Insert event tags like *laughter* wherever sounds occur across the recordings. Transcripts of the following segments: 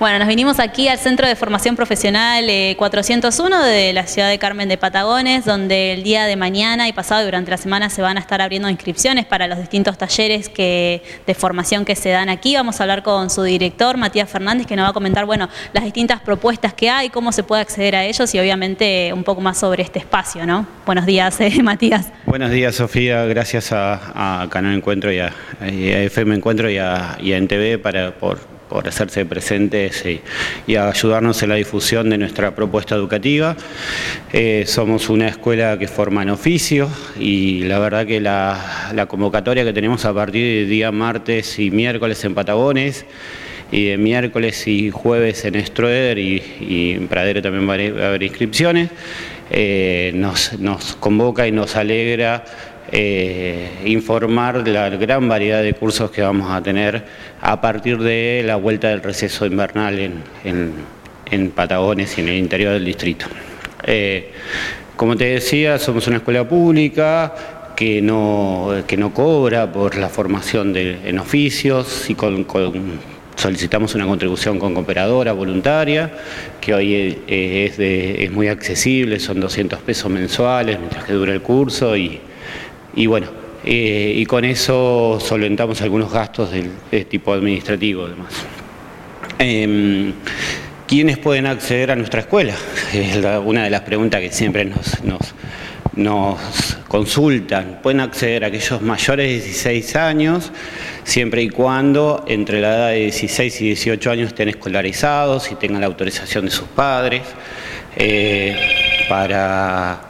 Bueno, nos vinimos aquí al Centro de Formación Profesional 401 eh, de la ciudad de Carmen de Patagones, donde el día de mañana y pasado y durante la semana se van a estar abriendo inscripciones para los distintos talleres que, de formación que se dan aquí. Vamos a hablar con su director, Matías Fernández, que nos va a comentar bueno, las distintas propuestas que hay, cómo se puede acceder a ellos y obviamente un poco más sobre este espacio. ¿no? Buenos días, eh, *laughs* Matías. Buenos días, Sofía. Gracias a, Canal Encuentro y a, FM Encuentro y a, y a NTV para, por por hacerse presentes y, ayudarnos en la difusión de nuestra propuesta educativa. Eh, somos una escuela que forma en oficio y la verdad que la, convocatoria que tenemos a partir de día martes y miércoles en Patagones y de miércoles y jueves en Stroeder y, en Pradero también va a haber inscripciones, eh, nos convoca y nos alegra eh, informar de la gran variedad de cursos que vamos a tener a partir de la vuelta del receso invernal en, Patagones y en el interior del distrito. Eh, como te decía, somos una escuela pública que no, que no cobra por la formación de, en oficios y solicitamos una contribución con cooperadora voluntaria, que hoy eh, es, es muy accesible, son 200 pesos mensuales mientras que dura el curso y y bueno, eh, y con eso solventamos algunos gastos del, tipo administrativo además. Em, ¿Quiénes pueden acceder a nuestra escuela? Es una de las preguntas que siempre nos, nos, consultan. Pueden acceder a aquellos mayores de 16 años, siempre y cuando entre la edad de 16 y 18 años estén escolarizados y tengan la autorización de sus padres. Eh, para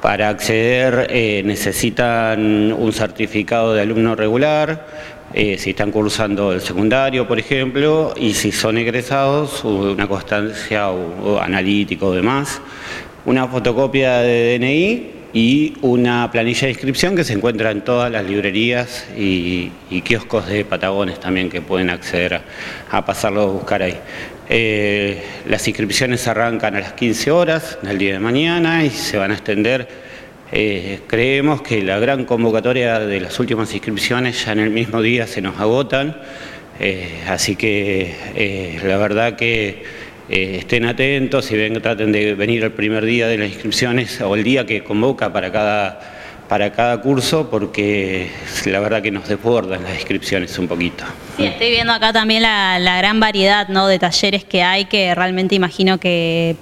para acceder eh, necesitan un certificado de alumno regular, eh, si están cursando el secundario, por ejemplo, y si son egresados, una constancia o, analítico o demás, una fotocopia de DNI y una planilla de inscripción que se encuentra en todas las librerías y, kioscos de Patagones también que pueden acceder a, pasarlo a buscar ahí. Eh, las inscripciones arrancan a las 15 horas del día de mañana y se van a extender. Eh, creemos que la gran convocatoria de las últimas inscripciones ya en el mismo día se nos agotan, eh, así que la verdad que eh, estén atentos y ven, traten de venir el primer día de las inscripciones o el día que convoca para cada, para cada curso porque la verdad que nos desbordan las inscripciones un poquito. Sí, estoy viendo acá también la, la gran variedad ¿no? de talleres que hay que realmente imagino que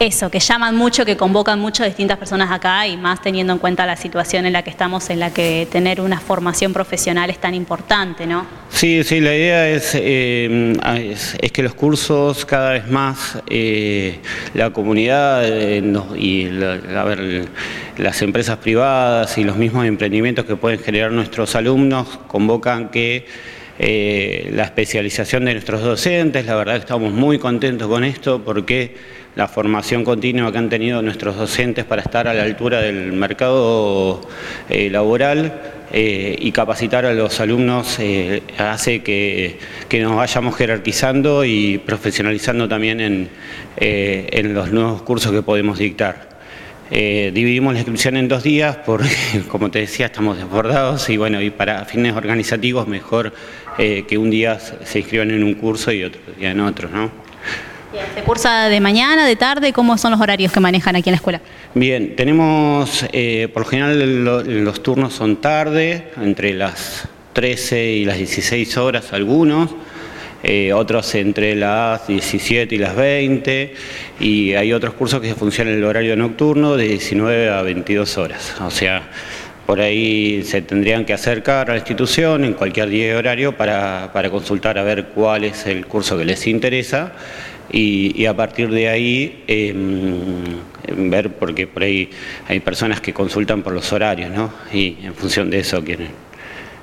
eso, que llaman mucho, que convocan mucho a distintas personas acá y más teniendo en cuenta la situación en la que estamos, en la que tener una formación profesional es tan importante, ¿no? Sí, sí, la idea es, eh, es, que los cursos cada vez más, eh, la comunidad eh, y las empresas privadas y los mismos emprendimientos que pueden generar nuestros alumnos convocan que la especialización de nuestros docentes, la verdad que estamos muy contentos con esto porque la formación continua que han tenido nuestros docentes para estar a la altura del mercado eh, laboral eh, y capacitar a los alumnos eh, hace que, nos vayamos jerarquizando y profesionalizando también en, en los nuevos cursos que podemos dictar. Dividimos la inscripción en dos días porque, *laughs* como te decía, estamos desbordados y bueno, y para fines organizativos mejor que un día se inscriban en un curso y otro día en otro, ¿no? ¿Se cursa de mañana, de tarde? ¿Cómo son los horarios que manejan aquí en la escuela? Bien, tenemos, eh, por lo general los turnos son tarde, entre las 13 y las 16 horas algunos, eh, otros entre las 17 y las 20, y hay otros cursos que funcionan en el horario nocturno de 19 a 22 horas. O sea, por ahí se tendrían que acercar a la institución en cualquier día de horario para, para consultar a ver cuál es el curso que les interesa y, a partir de ahí em, ver, porque por ahí hay personas que consultan por los horarios, ¿no? Y en función de eso quieren,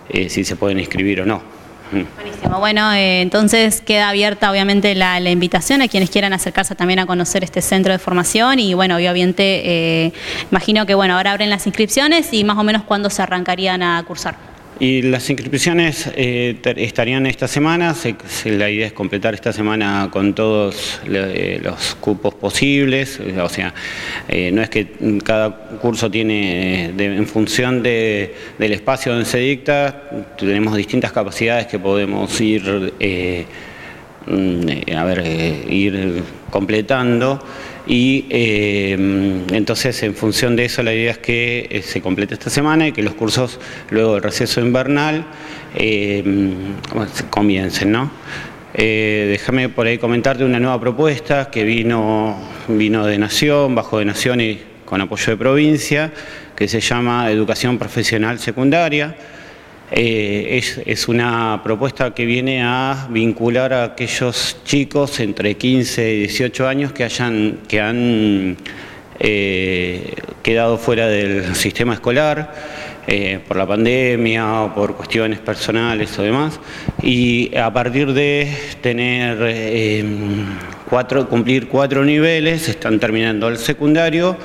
eh, si se pueden inscribir o no. Mm. Buenísimo. Bueno, eh, entonces queda abierta obviamente la, invitación a quienes quieran acercarse también a conocer este centro de formación y bueno, obviamente eh, imagino que bueno, ahora abren las inscripciones y más o menos cuándo se arrancarían a cursar. Y las inscripciones eh, estarían esta semana, la idea es completar esta semana con todos eh, los cupos posibles, o sea, eh, no es que cada curso tiene, en función del espacio donde se dicta, tenemos distintas capacidades que podemos ir mm, a ver, ir completando y entonces en función de eso la idea es que se complete esta semana y que los cursos luego del receso invernal comiencen, ¿no? déjame por ahí comentarte una nueva propuesta que vino, vino de Nación, bajo de Nación y con apoyo de provincia, que se llama Educación Profesional Secundaria. Eh, es, una propuesta que viene a vincular a aquellos chicos entre 15 y 18 años que, hayan, que han eh, quedado fuera del sistema escolar eh, por la pandemia o por cuestiones personales o demás, y a partir de tener cuatro, cumplir cuatro niveles, están terminando el secundario,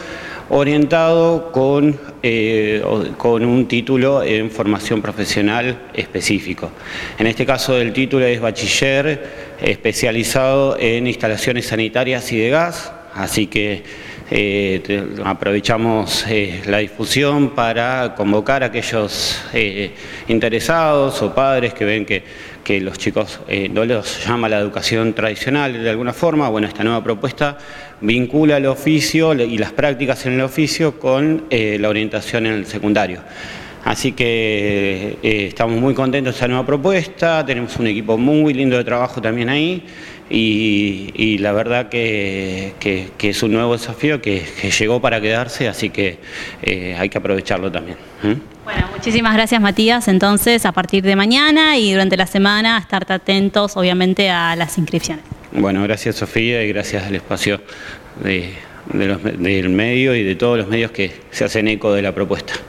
orientado con, eh, con un título en formación profesional específico. En este caso el título es bachiller especializado en instalaciones sanitarias y de gas, así que eh, aprovechamos eh, la difusión para convocar a aquellos interesados o padres que ven que, que los chicos no los llama la educación tradicional de alguna forma. Bueno, esta nueva propuesta vincula el oficio y las prácticas en el oficio con eh, la orientación en el secundario. Así que eh, estamos muy contentos de esta nueva propuesta, tenemos un equipo muy lindo de trabajo también ahí y, la verdad que, es un nuevo desafío que, llegó para quedarse, así que eh, hay que aprovecharlo también. Bueno, muchísimas gracias Matías, entonces a partir de mañana y durante la semana estar atentos obviamente a las inscripciones. Bueno, gracias Sofía y gracias al espacio del medio y de todos los medios que se hacen eco de la propuesta.